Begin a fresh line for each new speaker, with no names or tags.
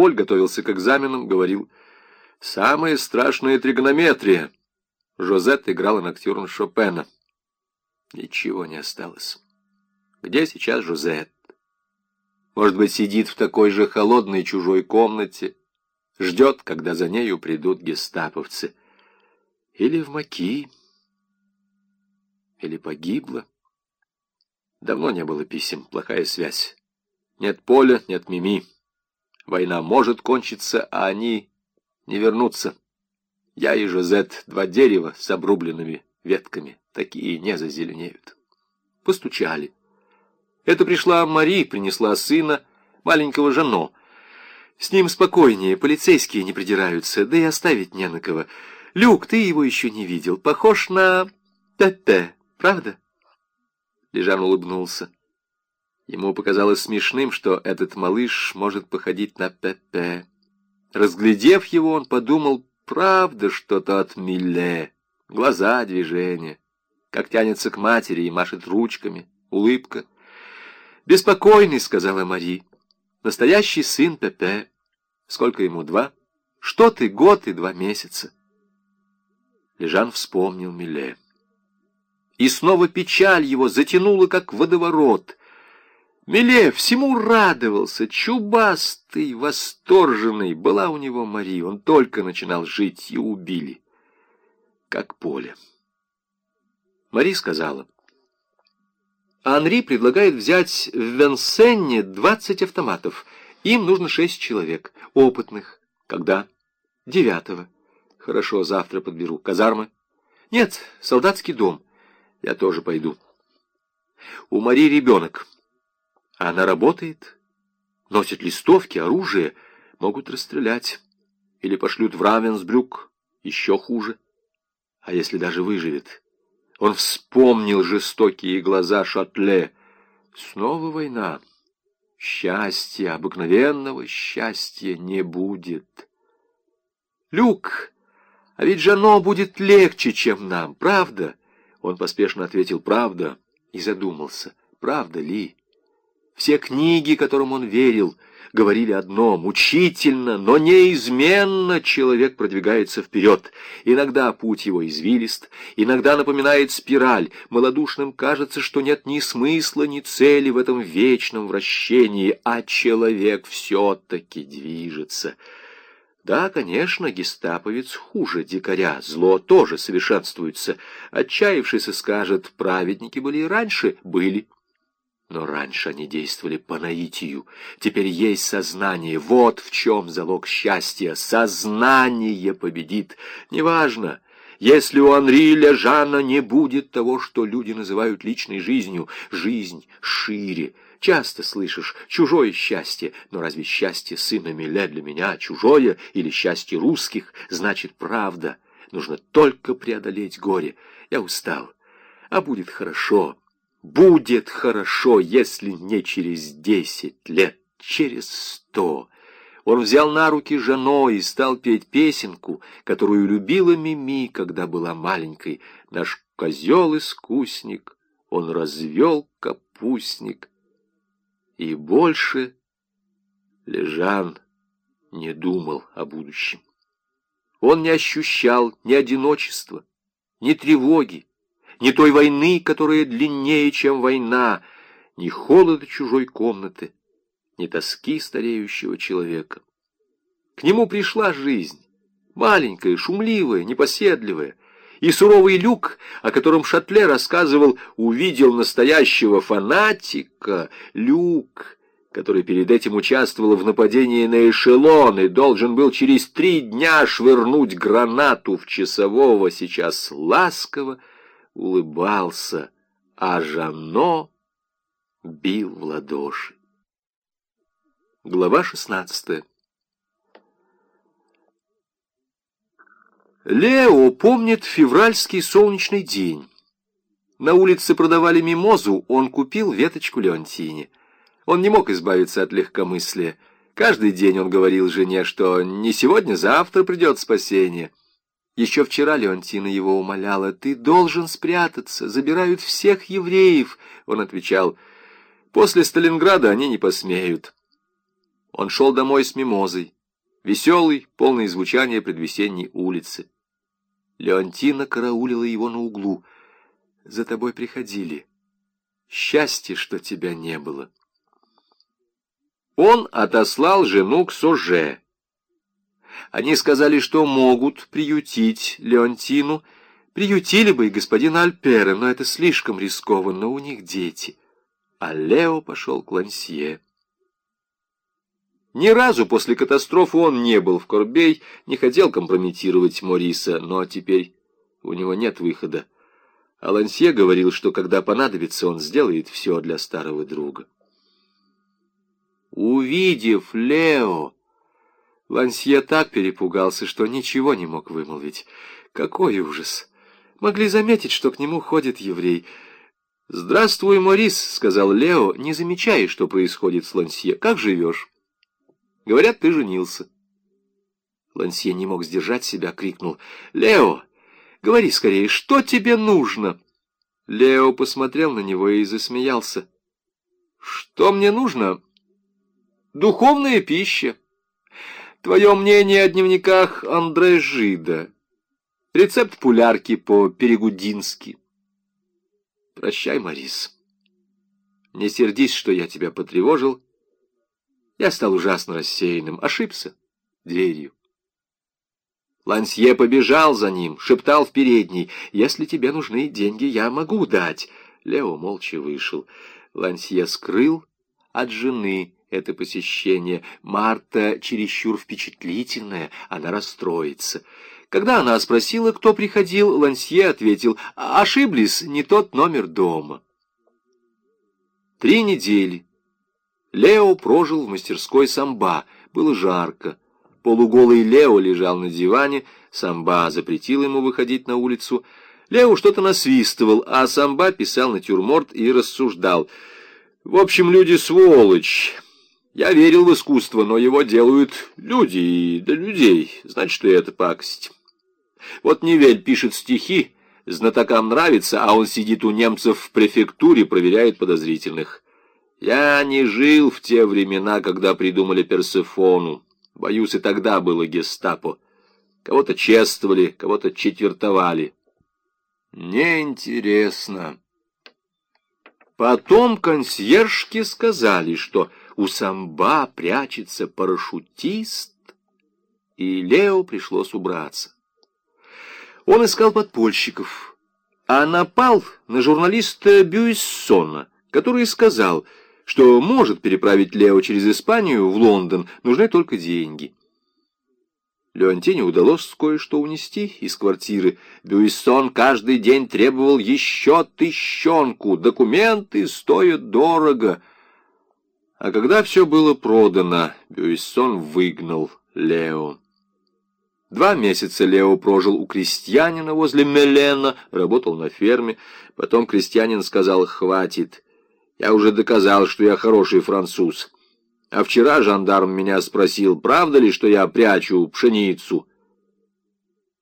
Поль готовился к экзаменам, говорил «Самая страшная тригонометрия». Жозет играла ноктюрн Шопена. Ничего не осталось. Где сейчас Жозет? Может быть, сидит в такой же холодной чужой комнате, ждет, когда за нею придут гестаповцы. Или в Маки, или погибла. Давно не было писем, плохая связь. Нет поля, нет Мими. Война может кончиться, а они не вернутся. Я и Жозет — два дерева с обрубленными ветками. Такие не зазеленеют. Постучали. Это пришла Мари, принесла сына, маленького Жано. С ним спокойнее, полицейские не придираются, да и оставить не на кого. Люк, ты его еще не видел. Похож на Пепе, правда? Лежан улыбнулся. Ему показалось смешным, что этот малыш может походить на Пепе. Разглядев его, он подумал, правда что-то от Милле. Глаза, движения, как тянется к матери и машет ручками, улыбка. «Беспокойный», — сказала Мари. «Настоящий сын Пепе. Сколько ему, два? Что ты, год и два месяца?» Лежан вспомнил Милле. И снова печаль его затянула, как водоворот. Миле всему радовался, чубастый, восторженный. Была у него Мария, он только начинал жить, и убили, как поле. Мари сказала, Анри предлагает взять в Венсенне 20 автоматов. Им нужно шесть человек, опытных. Когда? Девятого. Хорошо, завтра подберу. Казармы? Нет, солдатский дом. Я тоже пойду. У Мари ребенок. Она работает, носит листовки, оружие, могут расстрелять. Или пошлют в Равенсбрюк, еще хуже. А если даже выживет? Он вспомнил жестокие глаза Шатле. Снова война. Счастья, обыкновенного счастья не будет. Люк, а ведь Жано будет легче, чем нам, правда? Он поспешно ответил «правда» и задумался, правда ли? Все книги, которым он верил, говорили одно — мучительно, но неизменно человек продвигается вперед. Иногда путь его извилист, иногда напоминает спираль. Молодушным кажется, что нет ни смысла, ни цели в этом вечном вращении, а человек все-таки движется — да, конечно, гестаповец хуже дикаря, зло тоже совершенствуется. Отчаявшийся скажет, праведники были и раньше, были. Но раньше они действовали по наитию. Теперь есть сознание. Вот в чем залог счастья. Сознание победит. Неважно, если у Анри Лежана не будет того, что люди называют личной жизнью. Жизнь шире. Часто слышишь «чужое счастье», но разве счастье сына Миле для меня чужое или счастье русских значит правда? Нужно только преодолеть горе. Я устал. А будет хорошо. Будет хорошо, если не через десять лет, через сто. Он взял на руки Жано и стал петь песенку, которую любила Мими, когда была маленькой. Наш козел-искусник, он развел капустник, и больше Лежан не думал о будущем. Он не ощущал ни одиночества, ни тревоги, ни той войны, которая длиннее, чем война, ни холода чужой комнаты, ни тоски стареющего человека. К нему пришла жизнь, маленькая, шумливая, непоседливая, и суровый люк, о котором Шатле рассказывал, увидел настоящего фанатика. Люк, который перед этим участвовал в нападении на эшелон и должен был через три дня швырнуть гранату в часового, сейчас ласково улыбался, а Жано бил в ладоши. Глава шестнадцатая Лео помнит февральский солнечный день. На улице продавали мимозу, он купил веточку Леонтине. Он не мог избавиться от легкомыслия. Каждый день он говорил жене, что не сегодня-завтра придет спасение. Еще вчера Леонтина его умоляла, «Ты должен спрятаться, забирают всех евреев». Он отвечал, «После Сталинграда они не посмеют». Он шел домой с мимозой, веселый, полный звучания предвесенней улицы. Леонтина караулила его на углу. «За тобой приходили. Счастье, что тебя не было». Он отослал жену к Соже. Они сказали, что могут приютить Леонтину, приютили бы и господина Альпера, но это слишком рискованно, у них дети. А Лео пошел к Лансье. Ни разу после катастрофы он не был в Корбей, не хотел компрометировать Мориса, но теперь у него нет выхода. Алансье говорил, что когда понадобится, он сделает все для старого друга. Увидев Лео, Лансье так перепугался, что ничего не мог вымолвить. Какой ужас! Могли заметить, что к нему ходит еврей. «Здравствуй, Морис», — сказал Лео, не замечая, что происходит с Лансье. «Как живешь?» Говорят, ты женился. Лансье не мог сдержать себя, крикнул. «Лео, говори скорее, что тебе нужно?» Лео посмотрел на него и засмеялся. «Что мне нужно?» «Духовная пища. Твое мнение о дневниках Андре Жида. Рецепт пулярки по-перегудински. Прощай, Марис. Не сердись, что я тебя потревожил, я стал ужасно рассеянным, ошибся дверью. Лансье побежал за ним, шептал в передней, «Если тебе нужны деньги, я могу дать». Лео молча вышел. Лансье скрыл от жены это посещение. Марта чересчур впечатлительная, она расстроится. Когда она спросила, кто приходил, Лансье ответил, «Ошиблись, не тот номер дома». Три недели Лео прожил в мастерской самба. Было жарко. Полуголый Лео лежал на диване, самба запретил ему выходить на улицу. Лео что-то насвистывал, а самба писал натюрморт и рассуждал. «В общем, люди сволочь. Я верил в искусство, но его делают люди и для людей. Значит, что это пакость. Вот Невель пишет стихи, знатокам нравится, а он сидит у немцев в префектуре, проверяет подозрительных». Я не жил в те времена, когда придумали Персефону. Боюсь, и тогда было гестапо. Кого-то чествовали, кого-то четвертовали. Неинтересно. Потом консьержки сказали, что у самба прячется парашютист, и Лео пришлось убраться. Он искал подпольщиков, а напал на журналиста Бюйссона, который сказал — что может переправить Лео через Испанию в Лондон, нужны только деньги. Леонтине удалось кое-что унести из квартиры. Бюйсон каждый день требовал еще тыщенку. Документы стоят дорого. А когда все было продано, Бюйсон выгнал Лео. Два месяца Лео прожил у крестьянина возле Мелена, работал на ферме. Потом крестьянин сказал «хватит». Я уже доказал, что я хороший француз. А вчера жандарм меня спросил, правда ли, что я прячу пшеницу.